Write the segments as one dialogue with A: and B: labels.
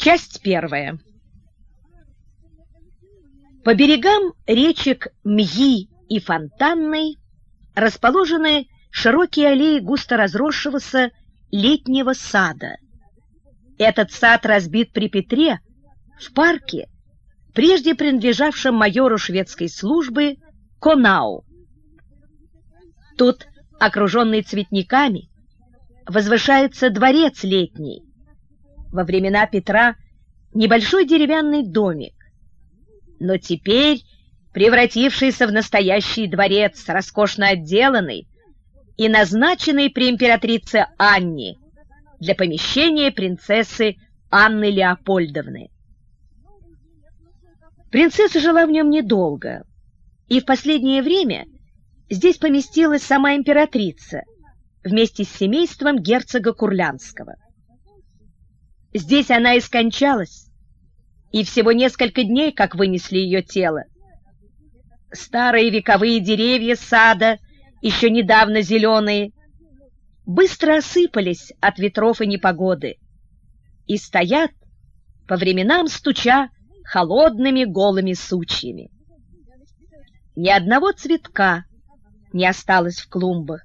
A: Часть первая. По берегам речек Мьи и Фонтанной расположены широкие аллеи густо разросшегося летнего сада. Этот сад разбит при Петре в парке, прежде принадлежавшем майору шведской службы Конау. Тут, окруженный цветниками, возвышается дворец летний. Во времена Петра небольшой деревянный домик, но теперь превратившийся в настоящий дворец, роскошно отделанный и назначенный при императрице Анне для помещения принцессы Анны Леопольдовны. Принцесса жила в нем недолго, и в последнее время здесь поместилась сама императрица вместе с семейством герцога Курлянского. Здесь она и скончалась, и всего несколько дней, как вынесли ее тело. Старые вековые деревья сада, еще недавно зеленые, быстро осыпались от ветров и непогоды и стоят, по временам стуча, холодными голыми сучьями. Ни одного цветка не осталось в клумбах.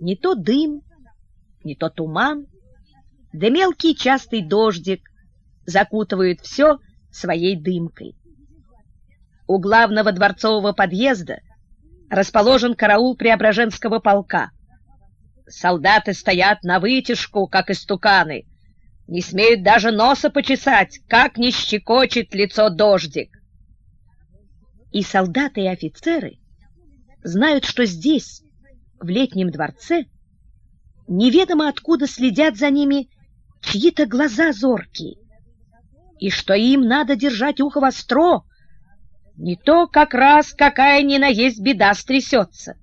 A: Не то дым, не то туман, да мелкий частый дождик закутывают все своей дымкой. У главного дворцового подъезда расположен караул Преображенского полка. Солдаты стоят на вытяжку, как истуканы, не смеют даже носа почесать, как не щекочет лицо дождик. И солдаты, и офицеры знают, что здесь, в летнем дворце, неведомо откуда следят за ними чьи-то глаза зоркие, и что им надо держать ухо востро, не то как раз какая ни на есть беда стрясется.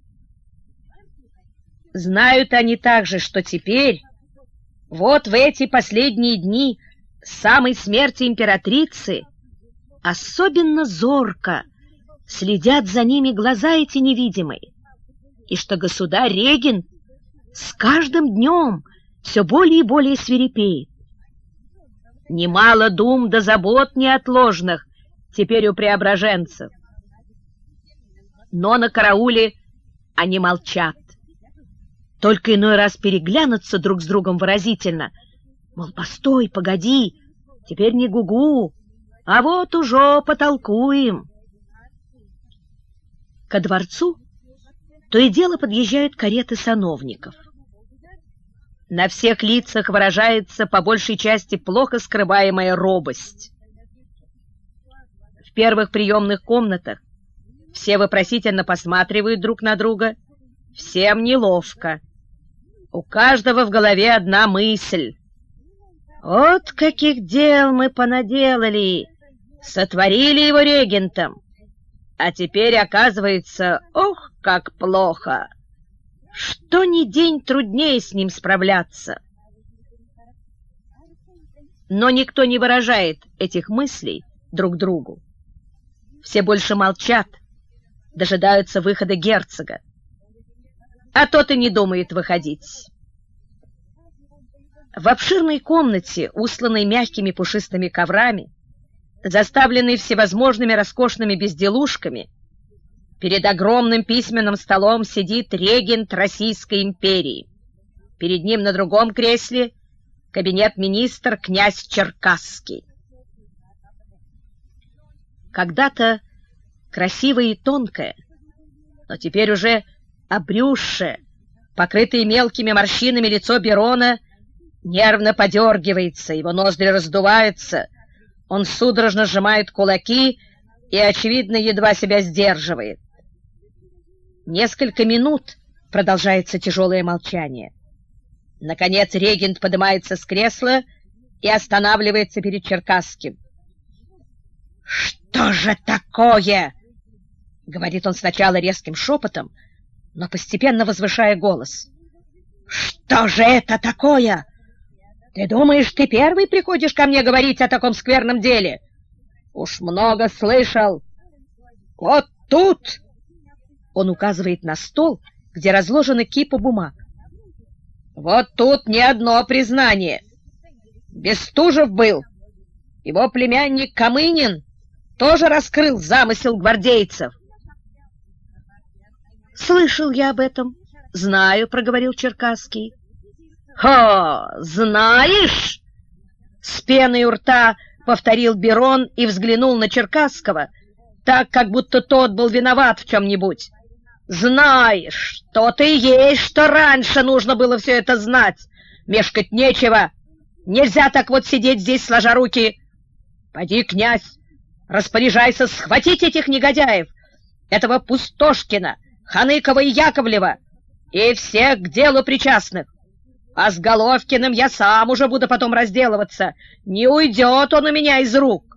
A: Знают они также, что теперь вот в эти последние дни самой смерти императрицы особенно зорко следят за ними глаза эти невидимые, и что государь-регент с каждым днем все более и более свирепеет. Немало дум да забот неотложных теперь у преображенцев. Но на карауле они молчат только иной раз переглянуться друг с другом выразительно. Мол, постой, погоди, теперь не гугу, а вот уже потолкуем. Ко дворцу то и дело подъезжают кареты сановников. На всех лицах выражается по большей части плохо скрываемая робость. В первых приемных комнатах все вопросительно посматривают друг на друга, всем неловко. У каждого в голове одна мысль. Вот каких дел мы понаделали, сотворили его регентом. А теперь, оказывается, ох, как плохо. Что ни день труднее с ним справляться. Но никто не выражает этих мыслей друг другу. Все больше молчат, дожидаются выхода герцога а тот и не думает выходить. В обширной комнате, усланной мягкими пушистыми коврами, заставленной всевозможными роскошными безделушками, перед огромным письменным столом сидит регент Российской империи. Перед ним на другом кресле кабинет-министр князь Черкасский. Когда-то красивая и тонкая, но теперь уже обрюзшее, покрытое мелкими морщинами лицо Берона нервно подергивается, его ноздри раздуваются, он судорожно сжимает кулаки и, очевидно, едва себя сдерживает. Несколько минут продолжается тяжелое молчание. Наконец регент поднимается с кресла и останавливается перед Черкасским. «Что же такое?» — говорит он сначала резким шепотом, но постепенно возвышая голос. «Что же это такое? Ты думаешь, ты первый приходишь ко мне говорить о таком скверном деле? Уж много слышал. Вот тут!» Он указывает на стол, где разложены кипа бумаг. «Вот тут не одно признание. Бестужев был, Его племянник Камынин тоже раскрыл замысел гвардейцев. «Слышал я об этом. Знаю», — проговорил Черкасский. «Хо, знаешь?» С пеной у рта повторил Берон и взглянул на Черкасского, так, как будто тот был виноват в чем-нибудь. «Знаешь, то-то и есть, что раньше нужно было все это знать. Мешкать нечего. Нельзя так вот сидеть здесь, сложа руки. Поди, князь, распоряжайся схватить этих негодяев, этого Пустошкина, Ханыкова и Яковлева, и всех к делу причастных. А с Головкиным я сам уже буду потом разделываться. Не уйдет он у меня из рук.